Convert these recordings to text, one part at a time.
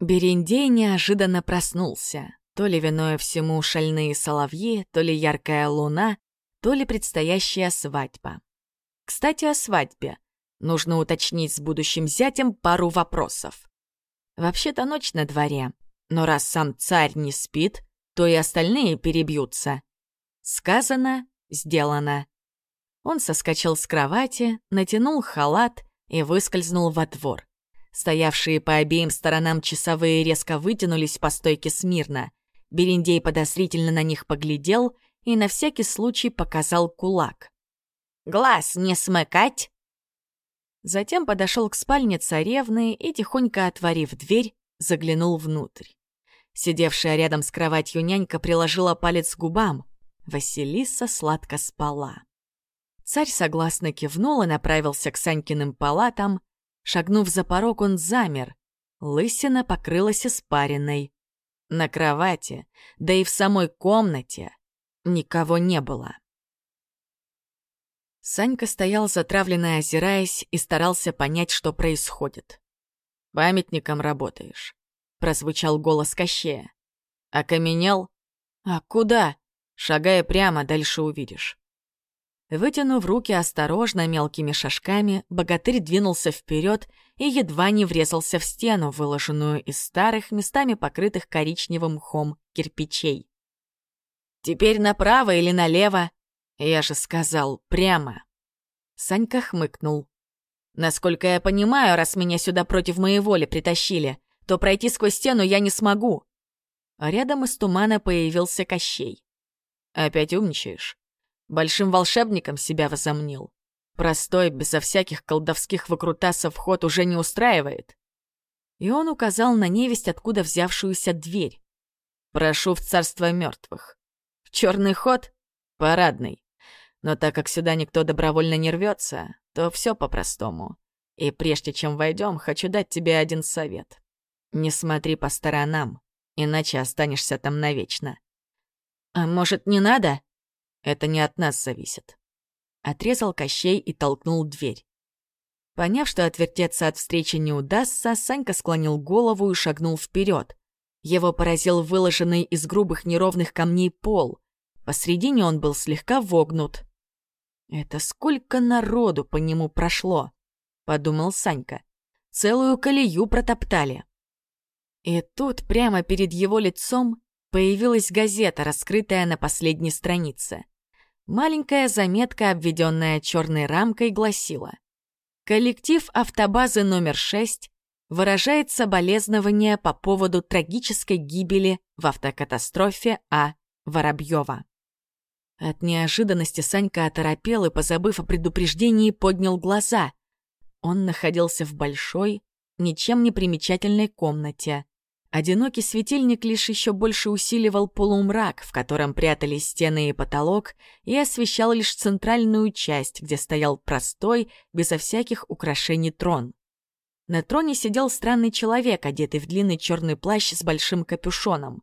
Берендей неожиданно проснулся. То ли виной всему шальные соловьи, то ли яркая луна, то ли предстоящая свадьба. Кстати, о свадьбе. Нужно уточнить с будущим зятем пару вопросов. Вообще-то ночь на дворе, но раз сам царь не спит, то и остальные перебьются. Сказано, сделано. Он соскочил с кровати, натянул халат и выскользнул во двор. Стоявшие по обеим сторонам часовые резко вытянулись по стойке смирно. Берендей подозрительно на них поглядел и на всякий случай показал кулак. «Глаз не смыкать!» Затем подошел к спальне царевны и, тихонько отворив дверь, заглянул внутрь. Сидевшая рядом с кроватью нянька приложила палец к губам. Василиса сладко спала. Царь согласно кивнул и направился к Санькиным палатам. Шагнув за порог, он замер. Лысина покрылась испаренной. На кровати, да и в самой комнате никого не было. Санька стоял затравленно озираясь и старался понять, что происходит. «Памятником работаешь», — прозвучал голос Кощея. «Окаменел? А куда? Шагая прямо, дальше увидишь». Вытянув руки осторожно мелкими шажками, богатырь двинулся вперед и едва не врезался в стену, выложенную из старых, местами покрытых коричневым мхом кирпичей. «Теперь направо или налево?» «Я же сказал, прямо!» Санька хмыкнул. «Насколько я понимаю, раз меня сюда против моей воли притащили, то пройти сквозь стену я не смогу». А рядом из тумана появился Кощей. «Опять умничаешь?» Большим волшебником себя возомнил. Простой, безо всяких колдовских выкрутасов ход уже не устраивает. И он указал на невесть, откуда взявшуюся дверь. «Прошу в царство мертвых. Черный ход? Парадный. Но так как сюда никто добровольно не рвется, то все по-простому. И прежде чем войдем, хочу дать тебе один совет. Не смотри по сторонам, иначе останешься там навечно. А может, не надо? Это не от нас зависит. Отрезал Кощей и толкнул дверь. Поняв, что отвертеться от встречи не удастся, Санька склонил голову и шагнул вперед. Его поразил выложенный из грубых неровных камней пол. Посредине он был слегка вогнут. «Это сколько народу по нему прошло!» — подумал Санька. «Целую колею протоптали». И тут, прямо перед его лицом, появилась газета, раскрытая на последней странице. Маленькая заметка, обведенная черной рамкой, гласила «Коллектив автобазы номер 6 выражает соболезнования по поводу трагической гибели в автокатастрофе А. Воробьева». От неожиданности Санька оторопел и, позабыв о предупреждении, поднял глаза. Он находился в большой, ничем не примечательной комнате. Одинокий светильник лишь еще больше усиливал полумрак, в котором прятались стены и потолок, и освещал лишь центральную часть, где стоял простой, безо всяких украшений трон. На троне сидел странный человек, одетый в длинный черный плащ с большим капюшоном.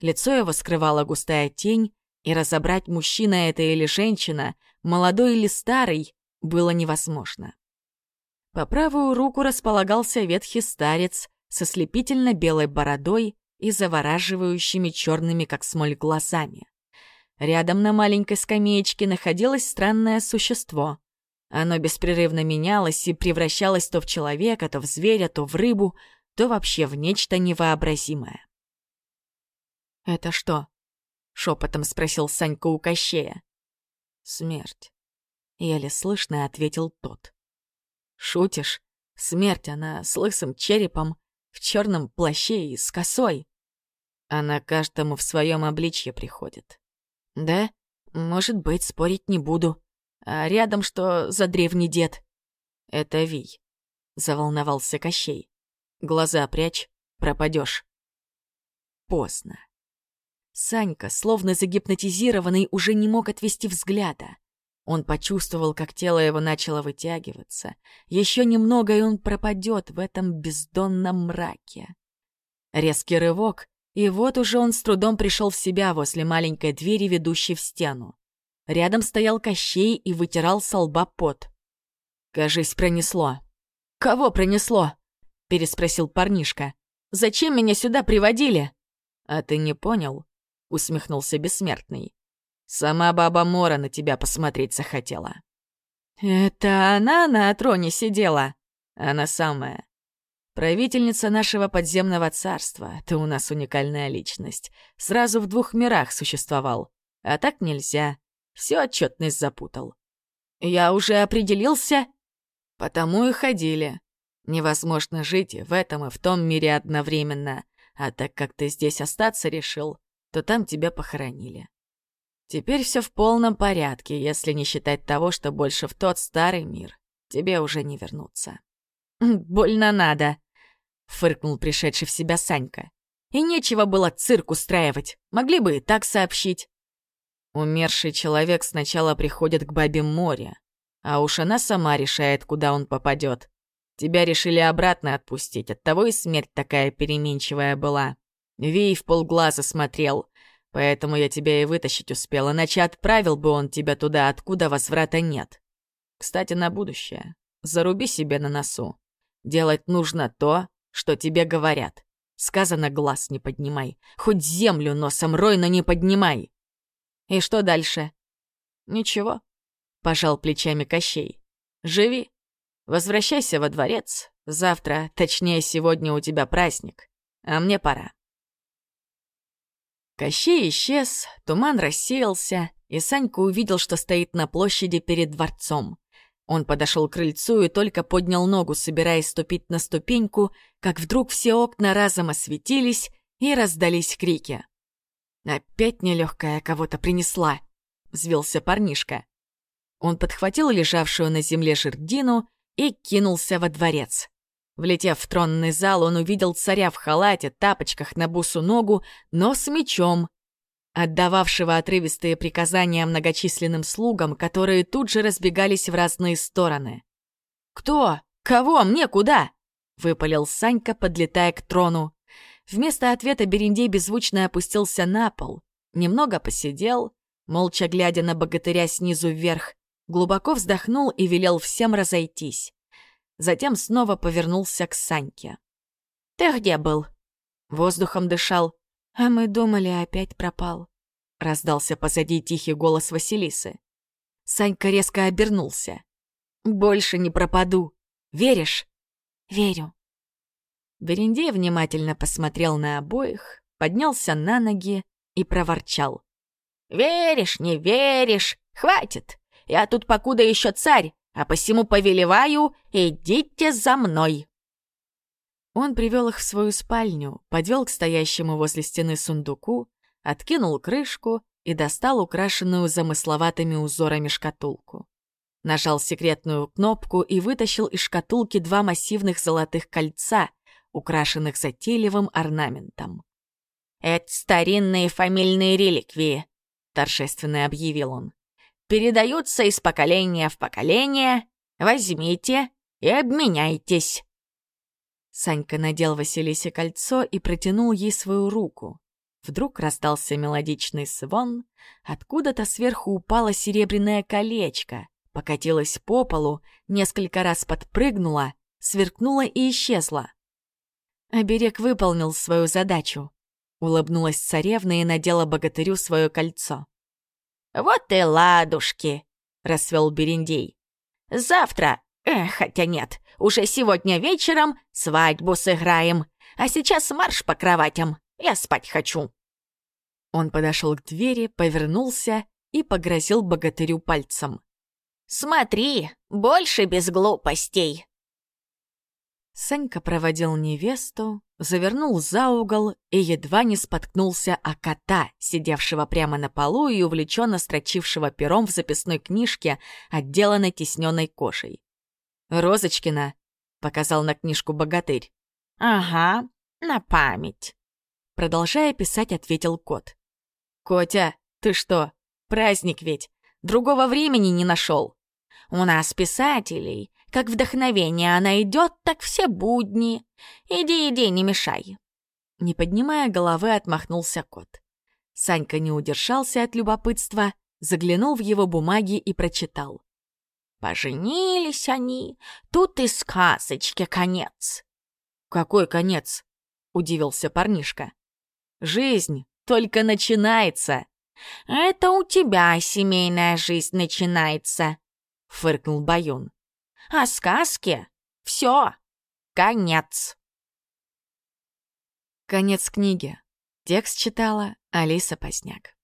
Лицо его скрывала густая тень, и разобрать, мужчина это или женщина, молодой или старый, было невозможно. По правую руку располагался ветхий старец со слепительно белой бородой и завораживающими черными, как смоль, глазами. Рядом на маленькой скамеечке находилось странное существо. Оно беспрерывно менялось и превращалось то в человека, то в зверя, то в рыбу, то вообще в нечто невообразимое. «Это что, Шепотом спросил Санька у Кощея. «Смерть», — еле слышно ответил тот. «Шутишь? Смерть, она с лысым черепом, в черном плаще и с косой. Она каждому в своем обличье приходит. Да? Может быть, спорить не буду. А рядом что за древний дед? Это Вий, заволновался Кощей. Глаза прячь, пропадешь. Поздно. Санька, словно загипнотизированный, уже не мог отвести взгляда. Он почувствовал, как тело его начало вытягиваться. Еще немного, и он пропадет в этом бездонном мраке. Резкий рывок, и вот уже он с трудом пришел в себя возле маленькой двери, ведущей в стену. Рядом стоял Кощей и вытирал со лба пот. «Кажись, пронесло». «Кого пронесло?» — переспросил парнишка. Зачем меня сюда приводили?» «А ты не понял?» — усмехнулся бессмертный. «Сама баба Мора на тебя посмотреть захотела». «Это она на троне сидела?» «Она самая. Правительница нашего подземного царства. Ты у нас уникальная личность. Сразу в двух мирах существовал. А так нельзя. Всю отчетность запутал. Я уже определился. Потому и ходили. Невозможно жить в этом и в том мире одновременно. А так как ты здесь остаться решил, то там тебя похоронили. Теперь все в полном порядке, если не считать того, что больше в тот старый мир тебе уже не вернуться. «Больно надо», — фыркнул пришедший в себя Санька. «И нечего было цирк устраивать. Могли бы и так сообщить». Умерший человек сначала приходит к бабе море, а уж она сама решает, куда он попадет. Тебя решили обратно отпустить, оттого и смерть такая переменчивая была. Вей в полглаза смотрел, поэтому я тебя и вытащить успел, иначе отправил бы он тебя туда, откуда возврата нет. Кстати, на будущее. Заруби себе на носу. Делать нужно то, что тебе говорят. Сказано, глаз не поднимай. Хоть землю носом рой, но не поднимай. И что дальше? Ничего, пожал плечами Кощей. Живи. Возвращайся во дворец. Завтра, точнее, сегодня у тебя праздник. А мне пора. Кощей исчез, туман рассеялся, и Санька увидел, что стоит на площади перед дворцом. Он подошел к крыльцу и только поднял ногу, собираясь ступить на ступеньку, как вдруг все окна разом осветились и раздались крики. «Опять нелегкая кого-то принесла», — взвился парнишка. Он подхватил лежавшую на земле жердину и кинулся во дворец. Влетев в тронный зал, он увидел царя в халате, тапочках на бусу ногу, но с мечом, отдававшего отрывистые приказания многочисленным слугам, которые тут же разбегались в разные стороны. «Кто? Кого? Мне куда?» — выпалил Санька, подлетая к трону. Вместо ответа Берендей беззвучно опустился на пол, немного посидел, молча глядя на богатыря снизу вверх, глубоко вздохнул и велел всем разойтись. Затем снова повернулся к Саньке. «Ты где был?» Воздухом дышал. «А мы думали, опять пропал», — раздался позади тихий голос Василисы. Санька резко обернулся. «Больше не пропаду. Веришь?» «Верю», Берендей внимательно посмотрел на обоих, поднялся на ноги и проворчал. «Веришь, не веришь? Хватит! Я тут покуда еще царь, а посему повелеваю, идите за мной!» Он привел их в свою спальню, подвел к стоящему возле стены сундуку, откинул крышку и достал украшенную замысловатыми узорами шкатулку. Нажал секретную кнопку и вытащил из шкатулки два массивных золотых кольца, украшенных затейливым орнаментом. «Это старинные фамильные реликвии», — торжественно объявил он. «Передаются из поколения в поколение. Возьмите и обменяйтесь». Санька надел Василисе кольцо и протянул ей свою руку. Вдруг раздался мелодичный звон, откуда-то сверху упало серебряное колечко, покатилось по полу, несколько раз подпрыгнуло, сверкнуло и исчезло. Оберег выполнил свою задачу. Улыбнулась царевна и надела богатырю свое кольцо. «Вот и ладушки!» — расцвел Берендей. «Завтра, э, хотя нет, уже сегодня вечером свадьбу сыграем, а сейчас марш по кроватям, я спать хочу». Он подошел к двери, повернулся и погрозил богатырю пальцем. «Смотри, больше без глупостей!» Санька проводил невесту, завернул за угол и едва не споткнулся о кота, сидевшего прямо на полу и увлеченно строчившего пером в записной книжке, отделанной тисненной кожей. «Розочкина», — показал на книжку богатырь. «Ага, на память», — продолжая писать, ответил кот. «Котя, ты что, праздник ведь, другого времени не нашел. У нас писателей как вдохновение она идет, так все будни. Иди, иди, не мешай. Не поднимая головы, отмахнулся кот. Санька не удержался от любопытства, заглянул в его бумаги и прочитал. Поженились они, тут и сказочке конец. Какой конец? удивился парнишка. «Жизнь только начинается!» «Это у тебя семейная жизнь начинается», — фыркнул Баюн. «А сказки? Все, конец». Конец книги. Текст читала Алиса Поздняк.